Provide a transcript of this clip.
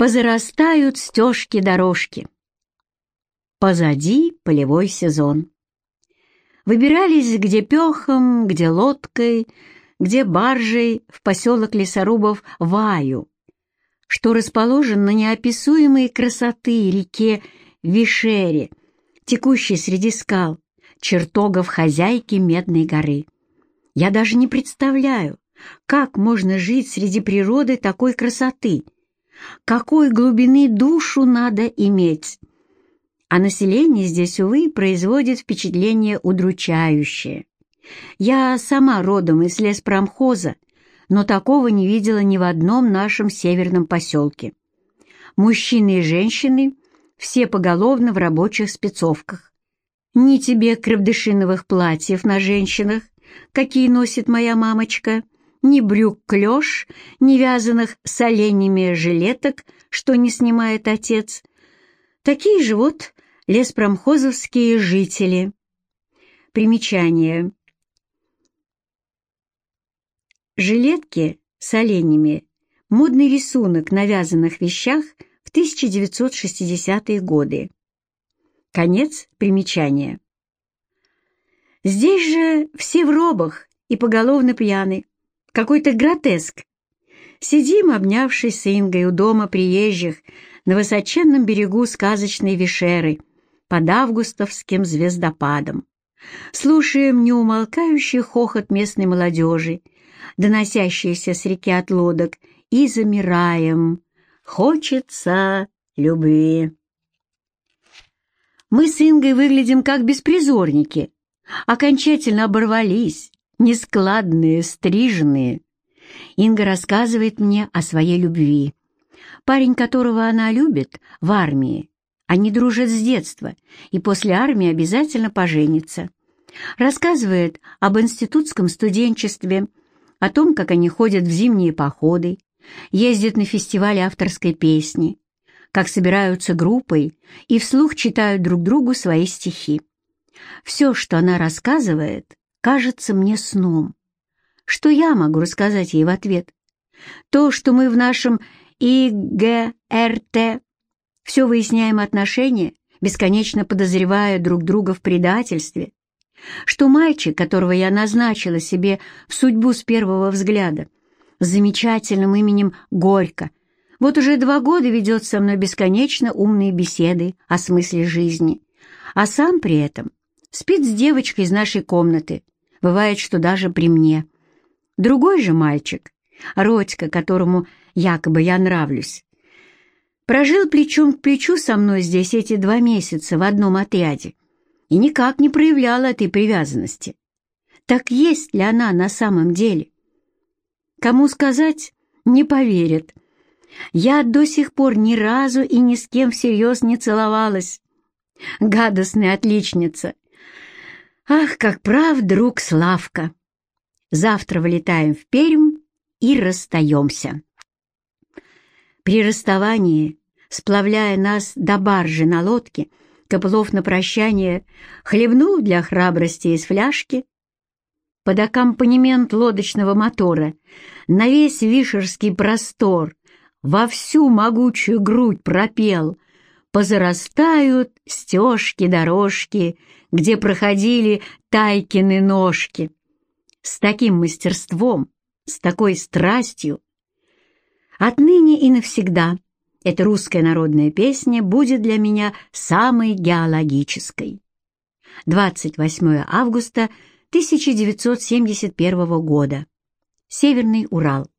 Позарастают стежки-дорожки. Позади полевой сезон. Выбирались где пехом, где лодкой, где баржей в поселок лесорубов Ваю, что расположен на неописуемой красоты реке Вишере, текущей среди скал, чертогов хозяйки Медной горы. Я даже не представляю, как можно жить среди природы такой красоты, какой глубины душу надо иметь. А население здесь, увы, производит впечатление удручающее. Я сама родом из леспромхоза, но такого не видела ни в одном нашем северном поселке. Мужчины и женщины все поголовно в рабочих спецовках. Ни тебе крепдышиновых платьев на женщинах, какие носит моя мамочка, ни брюк-клёш, ни вязаных с оленями жилеток, что не снимает отец. Такие же вот леспромхозовские жители. Примечание. Жилетки с оленями – модный рисунок на вязаных вещах в 1960-е годы. Конец примечания. Здесь же все в робах и поголовно пьяны. Какой-то гротеск. Сидим, обнявшись с Ингой у дома приезжих, на высоченном берегу сказочной Вишеры, под августовским звездопадом. Слушаем неумолкающий хохот местной молодежи, доносящийся с реки от лодок, и замираем. Хочется любви. Мы с Ингой выглядим как беспризорники, окончательно оборвались, нескладные, стриженные. Инга рассказывает мне о своей любви. Парень, которого она любит, в армии. Они дружат с детства и после армии обязательно поженятся. Рассказывает об институтском студенчестве, о том, как они ходят в зимние походы, ездят на фестивали авторской песни, как собираются группой и вслух читают друг другу свои стихи. Все, что она рассказывает, кажется мне сном. Что я могу рассказать ей в ответ? То, что мы в нашем ИГРТ все выясняем отношения, бесконечно подозревая друг друга в предательстве, что мальчик, которого я назначила себе в судьбу с первого взгляда, с замечательным именем Горько, вот уже два года ведет со мной бесконечно умные беседы о смысле жизни, а сам при этом спит с девочкой из нашей комнаты, бывает, что даже при мне. Другой же мальчик, Родька, которому якобы я нравлюсь, прожил плечом к плечу со мной здесь эти два месяца в одном отряде и никак не проявлял этой привязанности. Так есть ли она на самом деле? Кому сказать, не поверят. Я до сих пор ни разу и ни с кем всерьез не целовалась. Гадостная отличница. Ах, как прав друг Славка! Завтра вылетаем в Пермь и расстаемся. При расставании, сплавляя нас до баржи на лодке, Копылов на прощание хлебнул для храбрости из фляжки под аккомпанемент лодочного мотора на весь вишерский простор во всю могучую грудь пропел «Позарастают стежки-дорожки, где проходили Тайкины ножки. С таким мастерством, с такой страстью. Отныне и навсегда эта русская народная песня будет для меня самой геологической. 28 августа 1971 года. Северный Урал.